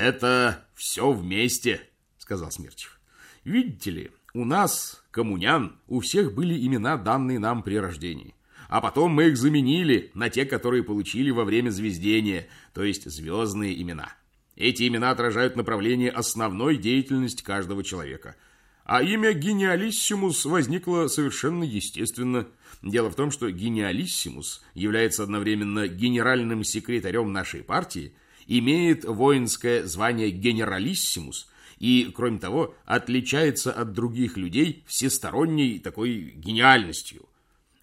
Это все вместе, сказал Смерчев. Видите ли, у нас, коммунян, у всех были имена, данные нам при рождении. А потом мы их заменили на те, которые получили во время звездения, то есть звездные имена. Эти имена отражают направление основной деятельности каждого человека. А имя Гениалиссимус возникло совершенно естественно. Дело в том, что Гениалиссимус является одновременно генеральным секретарем нашей партии, имеет воинское звание Генералиссимус и, кроме того, отличается от других людей всесторонней такой гениальностью.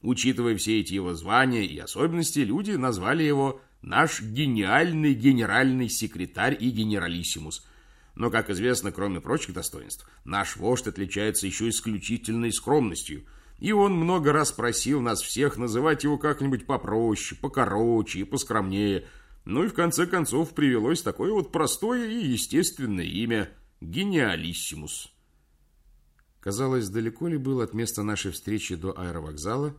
Учитывая все эти его звания и особенности, люди назвали его «наш гениальный генеральный секретарь и генералиссимус». Но, как известно, кроме прочих достоинств, наш вождь отличается еще исключительной скромностью, и он много раз просил нас всех называть его как-нибудь попроще, покороче и поскромнее. Ну и в конце концов привелось такое вот простое и естественное имя – Гениалиссимус. Казалось, далеко ли было от места нашей встречи до аэровокзала,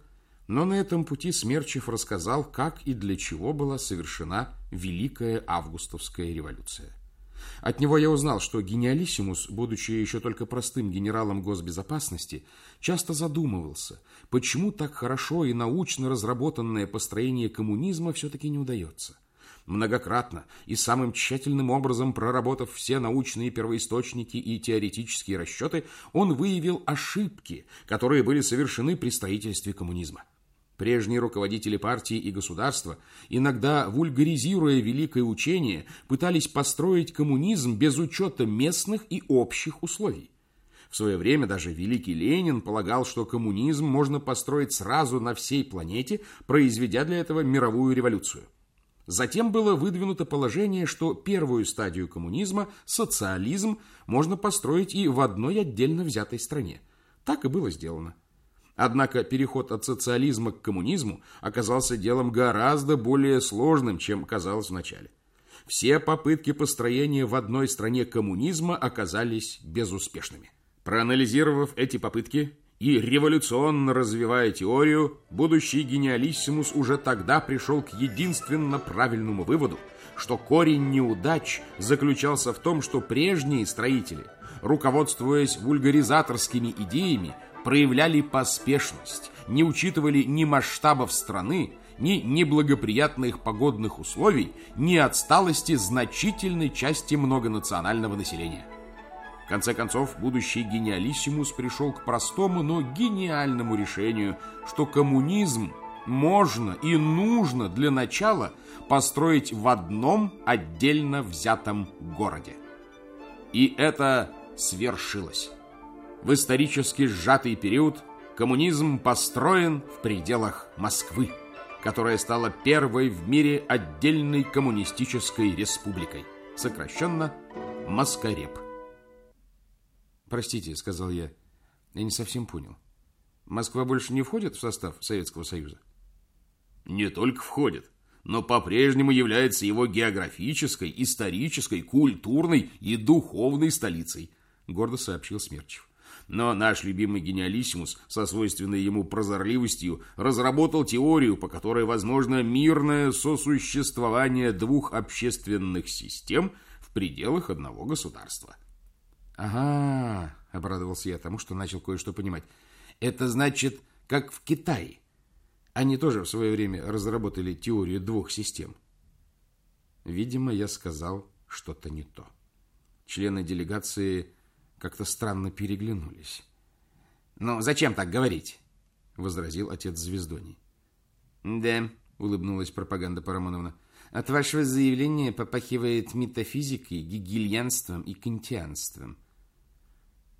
но на этом пути Смерчев рассказал, как и для чего была совершена Великая Августовская революция. От него я узнал, что гениалиссимус, будучи еще только простым генералом госбезопасности, часто задумывался, почему так хорошо и научно разработанное построение коммунизма все-таки не удается – многократно и самым тщательным образом проработав все научные первоисточники и теоретические расчеты, он выявил ошибки, которые были совершены при строительстве коммунизма. Прежние руководители партии и государства, иногда вульгаризируя великое учение, пытались построить коммунизм без учета местных и общих условий. В свое время даже великий Ленин полагал, что коммунизм можно построить сразу на всей планете, произведя для этого мировую революцию. Затем было выдвинуто положение, что первую стадию коммунизма, социализм, можно построить и в одной отдельно взятой стране. Так и было сделано. Однако переход от социализма к коммунизму оказался делом гораздо более сложным, чем казалось вначале. Все попытки построения в одной стране коммунизма оказались безуспешными. Проанализировав эти попытки, и революционно развивая теорию, будущий гениалиссимус уже тогда пришел к единственно правильному выводу, что корень неудач заключался в том, что прежние строители, руководствуясь вульгаризаторскими идеями, проявляли поспешность, не учитывали ни масштабов страны, ни неблагоприятных погодных условий, ни отсталости значительной части многонационального населения. В конце концов, будущий гениалиссимус пришел к простому, но гениальному решению, что коммунизм можно и нужно для начала построить в одном отдельно взятом городе. И это свершилось. В исторически сжатый период коммунизм построен в пределах Москвы, которая стала первой в мире отдельной коммунистической республикой, сокращенно Москареп. «Простите», — сказал я, — «я не совсем понял. Москва больше не входит в состав Советского Союза?» «Не только входит, но по-прежнему является его географической, исторической, культурной и духовной столицей», — гордо сообщил Смерчев. Но наш любимый гениалиссимус со свойственной ему прозорливостью разработал теорию, по которой возможно мирное сосуществование двух общественных систем в пределах одного государства. «Ага», — обрадовался я тому, что начал кое-что понимать. «Это значит, как в Китае. Они тоже в свое время разработали теорию двух систем». Видимо, я сказал что-то не то. Члены делегации как-то странно переглянулись. «Ну, зачем так говорить?» — возразил отец Звездоний. «Да», — улыбнулась пропаганда Парамоновна, — «от вашего заявления попахивает метафизикой, гегельянством и кантианством».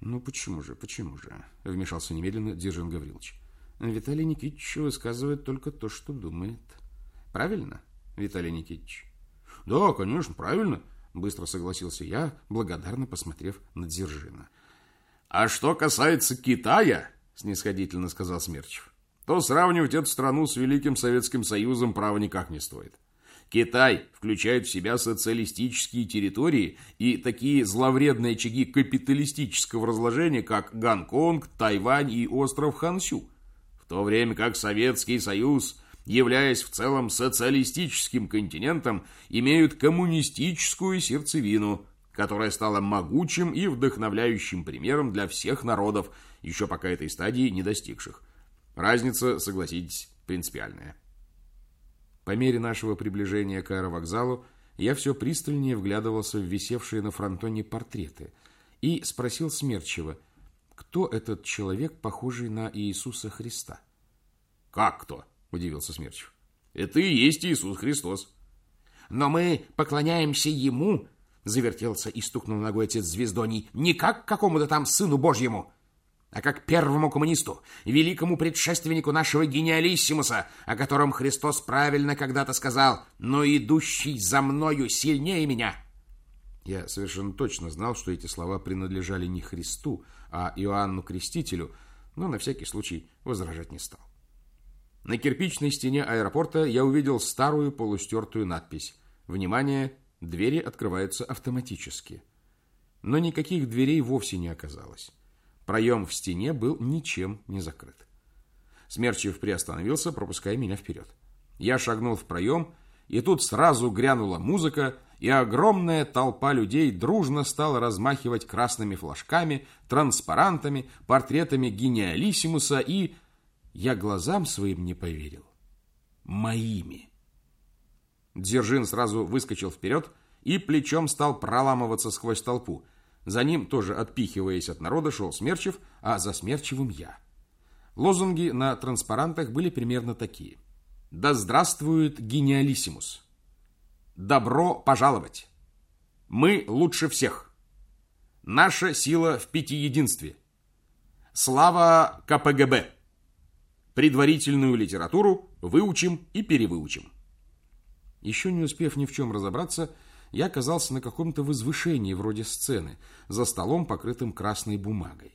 «Ну почему же, почему же?» — вмешался немедленно Дзержин Гаврилович. «Виталий Никитич высказывает только то, что думает. Правильно, Виталий Никитич?» «Да, конечно, правильно», — быстро согласился я, благодарно посмотрев на Дзержина. «А что касается Китая», — снисходительно сказал Смерчев, «то сравнивать эту страну с Великим Советским Союзом права никак не стоит. Китай включает в себя социалистические территории и такие зловредные очаги капиталистического разложения, как Гонконг, Тайвань и остров Хансю, в то время как Советский Союз являясь в целом социалистическим континентом, имеют коммунистическую сердцевину, которая стала могучим и вдохновляющим примером для всех народов, еще пока этой стадии не достигших. Разница, согласитесь, принципиальная. По мере нашего приближения к аэровокзалу я все пристальнее вглядывался в висевшие на фронтоне портреты и спросил Смерчева, кто этот человек, похожий на Иисуса Христа. «Как кто?» – удивился Смерчев. «Это и есть Иисус Христос». «Но мы поклоняемся Ему», – завертелся и стукнул ногой отец Звездоний, «не как какому-то там Сыну Божьему, а как первому коммунисту, великому предшественнику нашего гениалиссимуса, о котором Христос правильно когда-то сказал, но идущий за мною сильнее меня». Я совершенно точно знал, что эти слова принадлежали не Христу, а Иоанну Крестителю, но на всякий случай возражать не стал. На кирпичной стене аэропорта я увидел старую полустертую надпись «Внимание! Двери открываются автоматически». Но никаких дверей вовсе не оказалось. Проем в стене был ничем не закрыт. Смерчев приостановился, пропуская меня вперед. Я шагнул в проем, и тут сразу грянула музыка, и огромная толпа людей дружно стала размахивать красными флажками, транспарантами, портретами гениалиссимуса и я глазам своим не поверил. Моими. Дзержин сразу выскочил вперед и плечом стал проламываться сквозь толпу. За ним, тоже отпихиваясь от народа, шел Смерчев, а за Смерчевым я. Лозунги на транспарантах были примерно такие. «Да здравствует гениалиссимус!» «Добро пожаловать!» «Мы лучше всех!» «Наша сила в пятиединстве!» «Слава КПГБ!» Предварительную литературу выучим и перевыучим. Еще не успев ни в чем разобраться, я оказался на каком-то возвышении вроде сцены, за столом, покрытым красной бумагой.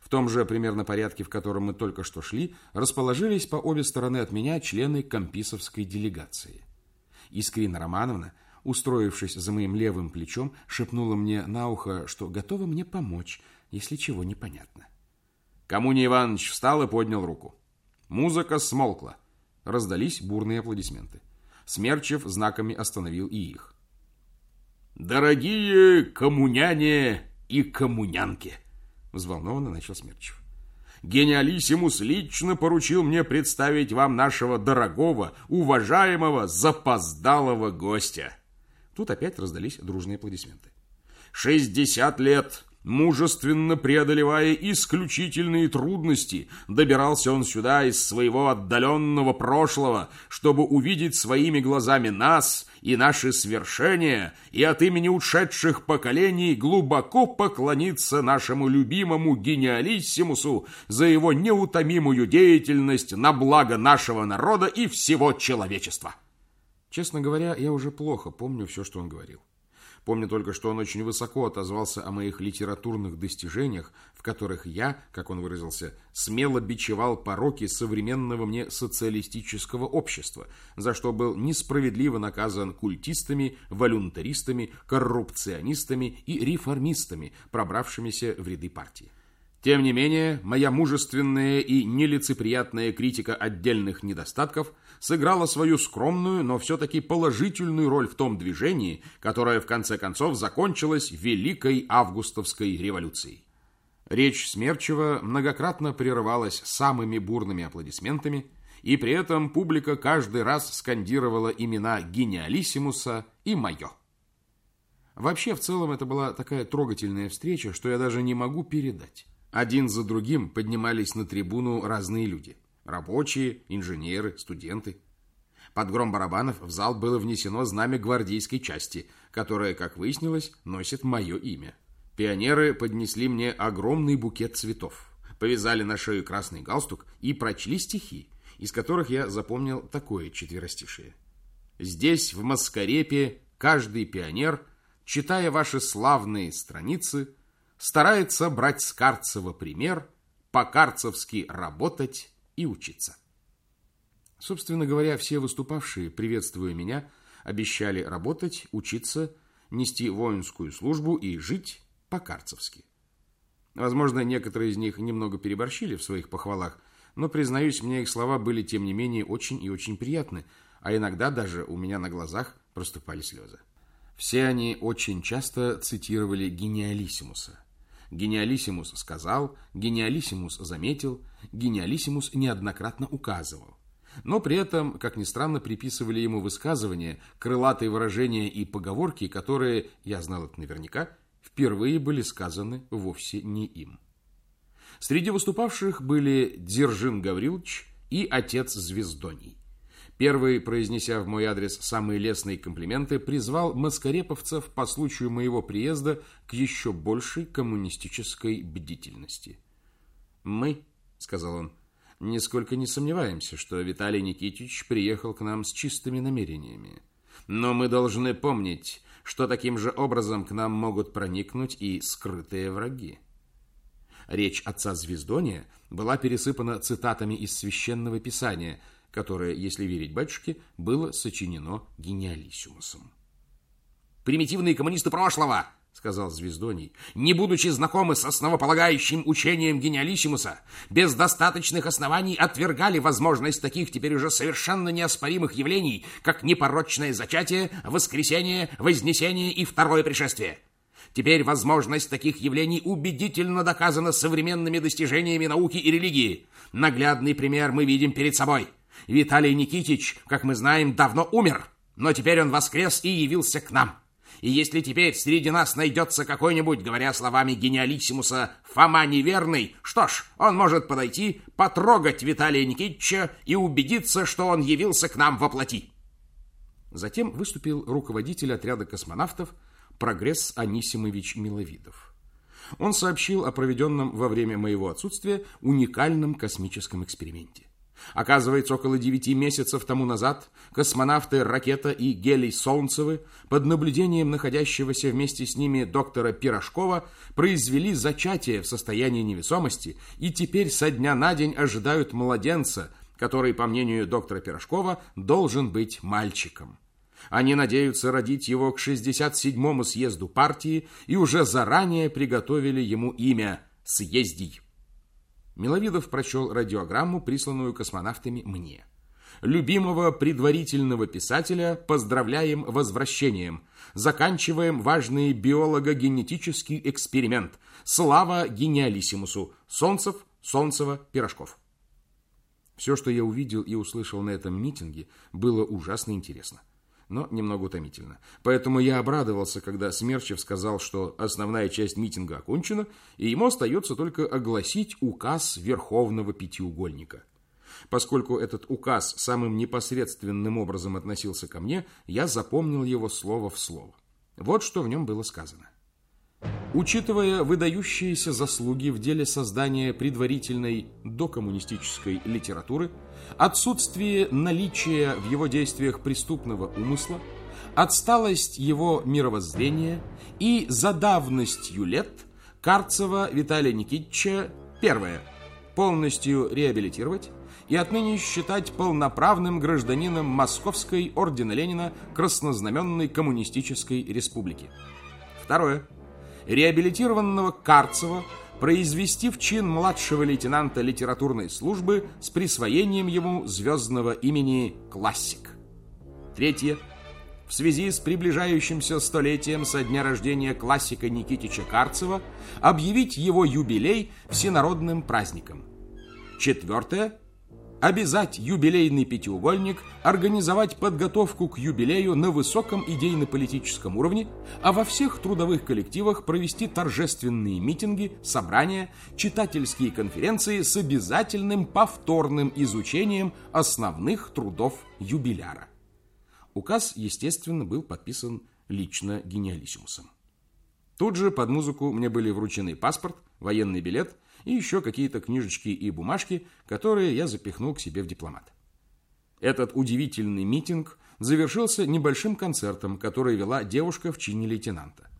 В том же примерно порядке, в котором мы только что шли, расположились по обе стороны от меня члены комписовской делегации. Искрина Романовна, устроившись за моим левым плечом, шепнула мне на ухо, что готова мне помочь, если чего непонятно. Коммуний Иванович встал и поднял руку. Музыка смолкла. Раздались бурные аплодисменты. Смерчев знаками остановил и их. «Дорогие коммуняне и коммунянки!» Взволнованно начал Смерчев. «Гениалиссимус лично поручил мне представить вам нашего дорогого, уважаемого, запоздалого гостя!» Тут опять раздались дружные аплодисменты. «Шестьдесят лет Мужественно преодолевая исключительные трудности, добирался он сюда из своего отдаленного прошлого, чтобы увидеть своими глазами нас и наши свершения, и от имени ушедших поколений глубоко поклониться нашему любимому гениалиссимусу за его неутомимую деятельность на благо нашего народа и всего человечества. Честно говоря, я уже плохо помню все, что он говорил. Помню только, что он очень высоко отозвался о моих литературных достижениях, в которых я, как он выразился, смело бичевал пороки современного мне социалистического общества, за что был несправедливо наказан культистами, волюнтаристами, коррупционистами и реформистами, пробравшимися в ряды партии. Тем не менее, моя мужественная и нелицеприятная критика отдельных недостатков сыграла свою скромную, но все-таки положительную роль в том движении, которое в конце концов закончилось Великой Августовской революцией. Речь Смерчева многократно прерывалась самыми бурными аплодисментами, и при этом публика каждый раз скандировала имена Гениалиссимуса и мое. Вообще, в целом, это была такая трогательная встреча, что я даже не могу передать. Один за другим поднимались на трибуну разные люди. Рабочие, инженеры, студенты. Под гром барабанов в зал было внесено знамя гвардейской части, которое, как выяснилось, носит мое имя. Пионеры поднесли мне огромный букет цветов, повязали на шею красный галстук и прочли стихи, из которых я запомнил такое четверостишее. «Здесь, в Маскарепе, каждый пионер, читая ваши славные страницы, старается брать с Карцева пример, по-карцевски работать и учиться. Собственно говоря, все выступавшие, приветствуя меня, обещали работать, учиться, нести воинскую службу и жить по-карцевски. Возможно, некоторые из них немного переборщили в своих похвалах, но, признаюсь, мне их слова были, тем не менее, очень и очень приятны, а иногда даже у меня на глазах проступали слезы. Все они очень часто цитировали гениалиссимуса. Гениалиссимус сказал, гениалиссимус заметил, гениалиссимус неоднократно указывал. Но при этом, как ни странно, приписывали ему высказывания, крылатые выражения и поговорки, которые, я знал это наверняка, впервые были сказаны вовсе не им. Среди выступавших были Дзержин Гаврилович и отец Звездоний. Первый, произнеся в мой адрес самые лестные комплименты, призвал маскареповцев по случаю моего приезда к еще большей коммунистической бдительности. «Мы», — сказал он, — «нисколько не сомневаемся, что Виталий Никитич приехал к нам с чистыми намерениями. Но мы должны помнить, что таким же образом к нам могут проникнуть и скрытые враги. Речь отца Звездония была пересыпана цитатами из Священного Писания, которое, если верить батюшке, было сочинено гениалиссимусом. «Примитивные коммунисты прошлого!» — сказал Звездоний, не будучи знакомы с основополагающим учением гениалиссимуса, без достаточных оснований отвергали возможность таких теперь уже совершенно неоспоримых явлений, как непорочное зачатие, воскресение, вознесение и второе пришествие. Теперь возможность таких явлений убедительно доказана современными достижениями науки и религии. Наглядный пример мы видим перед собой. Виталий Никитич, как мы знаем, давно умер, но теперь он воскрес и явился к нам. И если теперь среди нас найдется какой-нибудь, говоря словами гениалиссимуса, Фома неверный, что ж, он может подойти, потрогать Виталия Никитича и убедиться, что он явился к нам во плоти. Затем выступил руководитель отряда космонавтов, Прогресс Анисимович Миловидов. Он сообщил о проведенном во время моего отсутствия уникальном космическом эксперименте. Оказывается, около девяти месяцев тому назад космонавты Ракета и Гелий Солнцевы под наблюдением находящегося вместе с ними доктора Пирожкова произвели зачатие в состоянии невесомости и теперь со дня на день ожидают младенца, который, по мнению доктора Пирожкова, должен быть мальчиком. Они надеются родить его к 67-му съезду партии и уже заранее приготовили ему имя «Съездий». Миловидов прочел радиограмму, присланную космонавтами мне. Любимого предварительного писателя поздравляем возвращением. Заканчиваем важный биолого-генетический эксперимент. Слава гениалиссимусу. Солнцев, Солнцева, Пирожков. Все, что я увидел и услышал на этом митинге, было ужасно интересно но немного утомительно. Поэтому я обрадовался, когда Смерчев сказал, что основная часть митинга окончена, и ему остается только огласить указ Верховного Пятиугольника. Поскольку этот указ самым непосредственным образом относился ко мне, я запомнил его слово в слово. Вот что в нем было сказано. Учитывая выдающиеся заслуги в деле создания предварительной докоммунистической литературы, отсутствие наличия в его действиях преступного умысла, отсталость его мировоззрения и задавностью лет Карцева Виталия Никитича первое полностью реабилитировать и отныне считать полноправным гражданином Московской ордена Ленина Краснознаменной Коммунистической Республики. Второе реабилитированного Карцева произвести в чин младшего лейтенанта литературной службы с присвоением ему звездного имени «Классик». Третье. В связи с приближающимся столетием со дня рождения классика Никитича Карцева объявить его юбилей всенародным праздником. Четвертое обязать юбилейный пятиугольник организовать подготовку к юбилею на высоком идейно-политическом уровне, а во всех трудовых коллективах провести торжественные митинги, собрания, читательские конференции с обязательным повторным изучением основных трудов юбиляра. Указ, естественно, был подписан лично гениалиссимусом. Тут же под музыку мне были вручены паспорт, военный билет – и еще какие-то книжечки и бумажки, которые я запихнул к себе в дипломат. Этот удивительный митинг завершился небольшим концертом, который вела девушка в чине лейтенанта.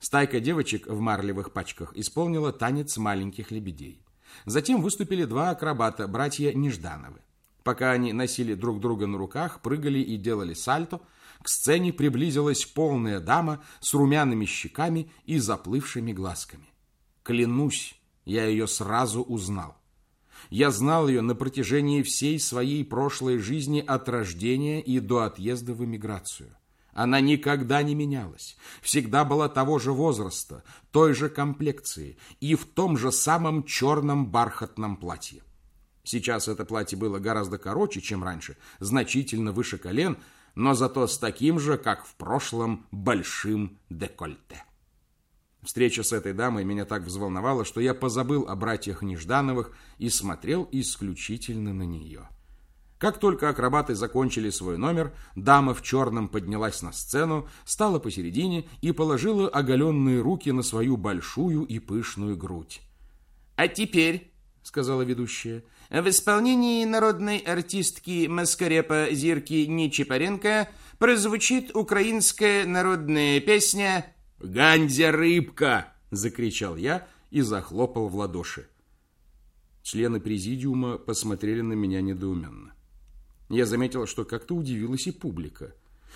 Стайка девочек в марлевых пачках исполнила танец маленьких лебедей. Затем выступили два акробата, братья Неждановы. Пока они носили друг друга на руках, прыгали и делали сальто, к сцене приблизилась полная дама с румяными щеками и заплывшими глазками. Клянусь, я ее сразу узнал. Я знал ее на протяжении всей своей прошлой жизни от рождения и до отъезда в эмиграцию. Она никогда не менялась, всегда была того же возраста, той же комплекции и в том же самом черном бархатном платье. Сейчас это платье было гораздо короче, чем раньше, значительно выше колен, но зато с таким же, как в прошлом, большим декольте. Встреча с этой дамой меня так взволновала, что я позабыл о братьях Неждановых и смотрел исключительно на нее. Как только акробаты закончили свой номер, дама в черном поднялась на сцену, стала посередине и положила оголенные руки на свою большую и пышную грудь. «А теперь», — сказала ведущая, — «в исполнении народной артистки Маскарепа Зирки Нечипаренко прозвучит украинская народная песня «Гандзя рыбка!» – закричал я и захлопал в ладоши. Члены президиума посмотрели на меня недоуменно. Я заметил, что как-то удивилась и публика.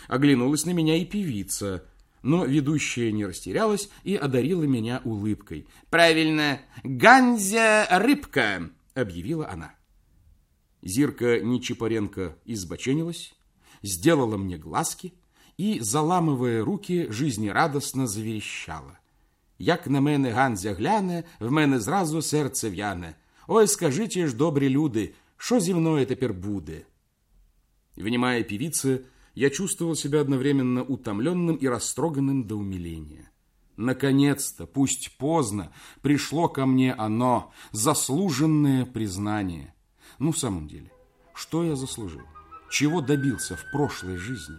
Оглянулась на меня и певица, но ведущая не растерялась и одарила меня улыбкой. «Правильно, Ганзя рыбка!» – объявила она. Зирка Нечипаренко избоченилась, сделала мне глазки – и, заламывая руки, жизнерадостно заверещала. Як на мене Ганзя гляне, в мене зразу серце в'яне. Ой, скажите ж, добрі люди, що зі мною тепер буде? Внимая певице, я чувствовал себя одновременно утомленным и растроганным до умиления. Наконец-то, пусть поздно, пришло ко мне оно, заслуженное признание. Ну, в самом деле, что я заслужил? Чего добился в прошлой жизни?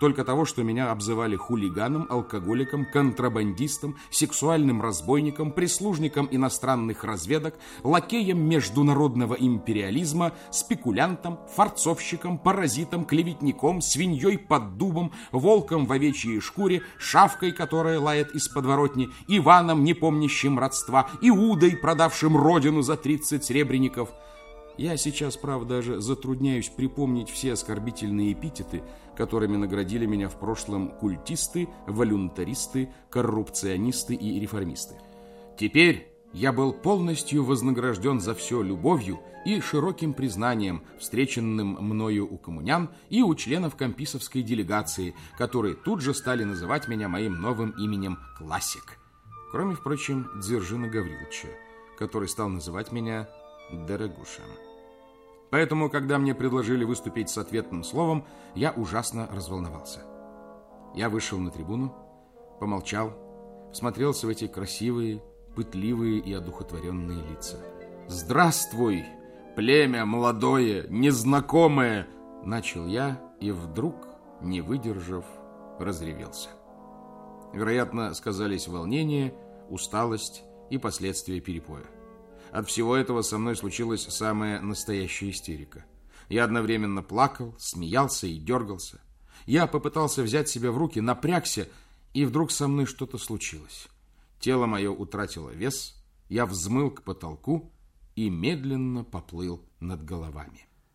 Только того, что меня обзывали хулиганом, алкоголиком, контрабандистом, сексуальным разбойником, прислужником иностранных разведок, лакеем международного империализма, спекулянтом, форцовщиком, паразитом, клеветником, свиньей под дубом, волком в овечьей шкуре, шавкой, которая лает из подворотни, Иваном, не помнящим родства, Иудой, продавшим родину за 30 сребреников – я сейчас, правда, даже затрудняюсь припомнить все оскорбительные эпитеты, которыми наградили меня в прошлом культисты, волюнтаристы, коррупционисты и реформисты. Теперь я был полностью вознагражден за все любовью и широким признанием, встреченным мною у коммунян и у членов комписовской делегации, которые тут же стали называть меня моим новым именем Классик. Кроме, впрочем, Дзержина Гавриловича, который стал называть меня Дорогуша. Поэтому, когда мне предложили выступить с ответным словом, я ужасно разволновался. Я вышел на трибуну, помолчал, смотрелся в эти красивые, пытливые и одухотворенные лица. «Здравствуй, племя молодое, незнакомое!» Начал я и вдруг, не выдержав, разревелся. Вероятно, сказались волнение, усталость и последствия перепоя. От всего этого со мной случилась самая настоящая истерика. Я одновременно плакал, смеялся и дергался. Я попытался взять себя в руки, напрягся, и вдруг со мной что-то случилось. Тело мое утратило вес, я взмыл к потолку и медленно поплыл над головами.